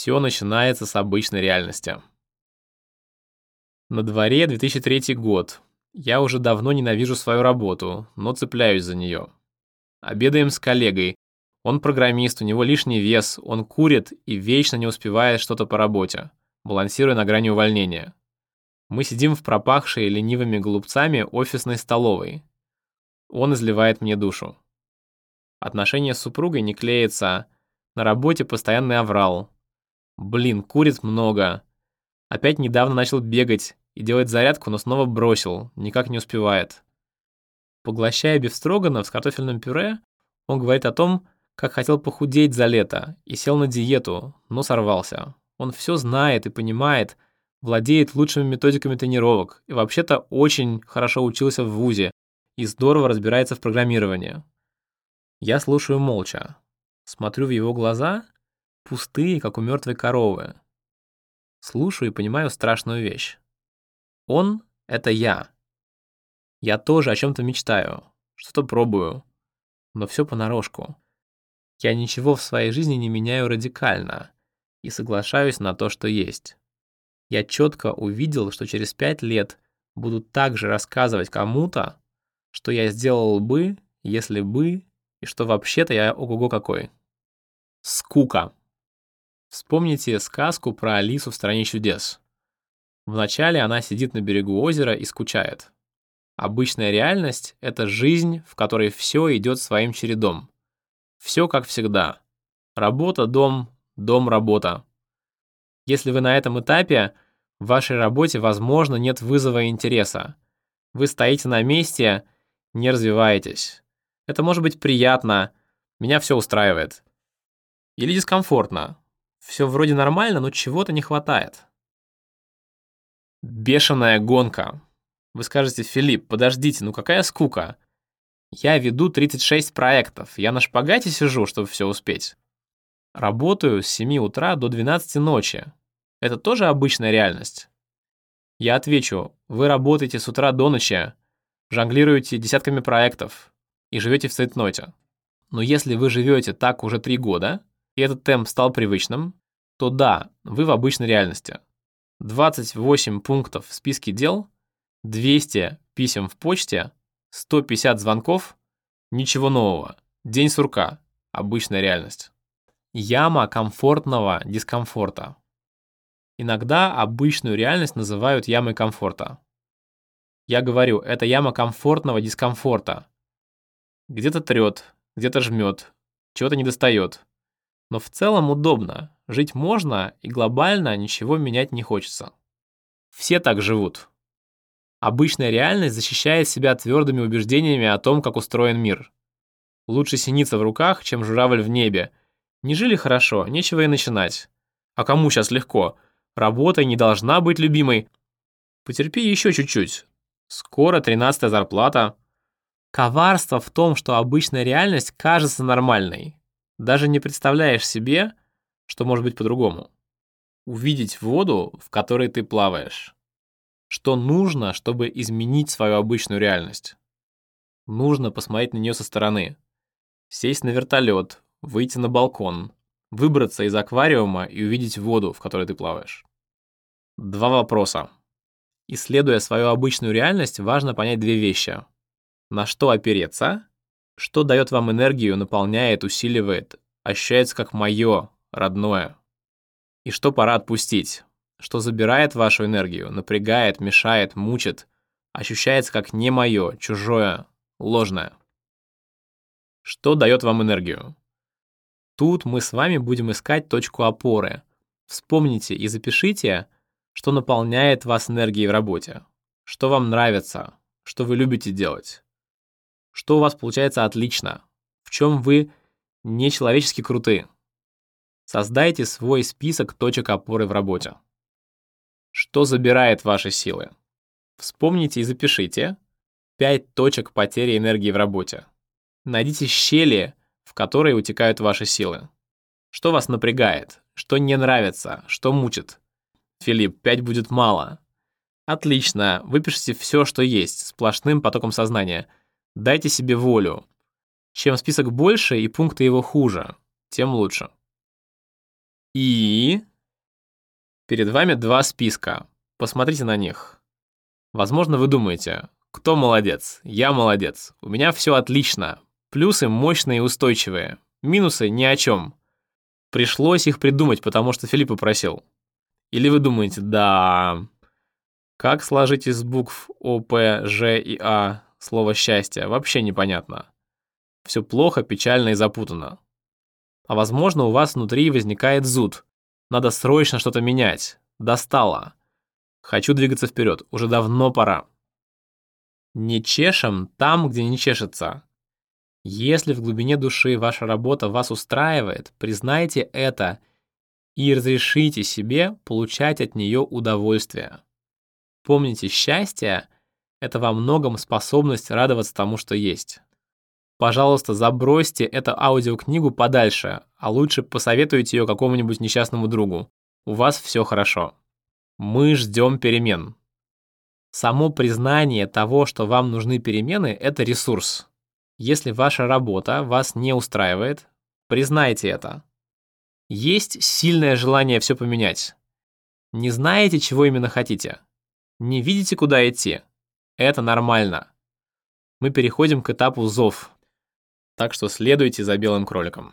Все начинается с обычной реальности. На дворе 2003 год. Я уже давно ненавижу свою работу, но цепляюсь за нее. Обедаем с коллегой. Он программист, у него лишний вес, он курит и вечно не успевает что-то по работе, балансируя на грани увольнения. Мы сидим в пропахшей ленивыми голубцами офисной столовой. Он изливает мне душу. Отношения с супругой не клеятся, на работе постоянный аврал. Блин, курит много. Опять недавно начал бегать и делает зарядку, но снова бросил, никак не успевает. Поглощая бифстроганов с картофельным пюре, он говорит о том, как хотел похудеть за лето и сел на диету, но сорвался. Он все знает и понимает, владеет лучшими методиками тренировок и вообще-то очень хорошо учился в ВУЗе и здорово разбирается в программировании. Я слушаю молча. Смотрю в его глаза — пустые, как у мертвой коровы. Слушаю и понимаю страшную вещь. Он — это я. Я тоже о чем-то мечтаю, что-то пробую, но все понарошку. Я ничего в своей жизни не меняю радикально и соглашаюсь на то, что есть. Я четко увидел, что через пять лет буду также рассказывать кому-то, что я сделал бы, если бы, и что вообще-то я ого-го какой. Скука. Вспомните сказку про Алису в «Стране чудес». Вначале она сидит на берегу озера и скучает. Обычная реальность — это жизнь, в которой все идет своим чередом. Все как всегда. Работа, дом, дом, работа. Если вы на этом этапе, в вашей работе, возможно, нет вызова интереса. Вы стоите на месте, не развиваетесь. Это может быть приятно, меня все устраивает. Или дискомфортно, все вроде нормально, но чего-то не хватает. Бешеная гонка. Вы скажете, Филипп, подождите, ну какая скука? Я веду 36 проектов, я на шпагате сижу, чтобы все успеть. Работаю с 7 утра до 12 ночи. Это тоже обычная реальность? Я отвечу, вы работаете с утра до ночи, жонглируете десятками проектов и живете в цейтноте. Но если вы живете так уже 3 года, и этот темп стал привычным, то да, вы в обычной реальности. 28 пунктов в списке дел, 200 писем в почте, 150 звонков, ничего нового. День сурка, обычная реальность. Яма комфортного дискомфорта. Иногда обычную реальность называют ямой комфорта. Я говорю, это яма комфортного дискомфорта. Где-то трет, где-то жмет, чего-то не достает. Но в целом удобно, жить можно и глобально ничего менять не хочется. Все так живут. Обычная реальность защищает себя твердыми убеждениями о том, как устроен мир. Лучше синица в руках, чем журавль в небе. Не жили хорошо, нечего и начинать. А кому сейчас легко? Работа не должна быть любимой. Потерпи еще чуть-чуть. Скоро тринадцатая зарплата. Коварство в том, что обычная реальность кажется нормальной, даже не представляешь себе, что может быть по-другому. Увидеть воду, в которой ты плаваешь. Что нужно, чтобы изменить свою обычную реальность? Нужно посмотреть на нее со стороны. Сесть на вертолет, выйти на балкон, выбраться из аквариума и увидеть воду, в которой ты плаваешь. Два вопроса. Исследуя свою обычную реальность, важно понять две вещи. На что опереться что дает вам энергию, наполняет, усиливает, ощущается как мое, родное. И что пора отпустить, что забирает вашу энергию, напрягает, мешает, мучит, ощущается как не мое, чужое, ложное. Что дает вам энергию? Тут мы с вами будем искать точку опоры. Вспомните и запишите, что наполняет вас энергией в работе, что вам нравится, что вы любите делать. Что у вас получается отлично? В чем вы нечеловечески круты? Создайте свой список точек опоры в работе. Что забирает ваши силы? Вспомните и запишите 5 точек потери энергии в работе. Найдите щели, в которые утекают ваши силы. Что вас напрягает? Что не нравится? Что мучит? Филипп, 5 будет мало. Отлично, выпишите все, что есть, сплошным потоком сознания – Дайте себе волю. Чем список больше и пункты его хуже, тем лучше. И Перед вами два списка. Посмотрите на них. Возможно, вы думаете, кто молодец? Я молодец. У меня все отлично. Плюсы мощные и устойчивые. Минусы ни о чем. Пришлось их придумать, потому что Филипп попросил. Или вы думаете, да, как сложить из букв О, П, Ж и А слово «счастье» вообще непонятно. Все плохо, печально и запутано. А возможно, у вас внутри возникает зуд. Надо срочно что-то менять. Достало. Хочу двигаться вперед. Уже давно пора. Не чешем там, где не чешется. Если в глубине души ваша работа вас устраивает, признайте это и разрешите себе получать от нее удовольствие. Помните, счастье — это во многом способность радоваться тому, что есть. Пожалуйста, забросьте эту аудиокнигу подальше, а лучше посоветуйте ее какому-нибудь несчастному другу. У вас все хорошо. Мы ждем перемен. Само признание того, что вам нужны перемены, это ресурс. Если ваша работа вас не устраивает, признайте это. Есть сильное желание все поменять. Не знаете, чего именно хотите. Не видите, куда идти. Это нормально. Мы переходим к этапу зов. Так что следуйте за белым кроликом.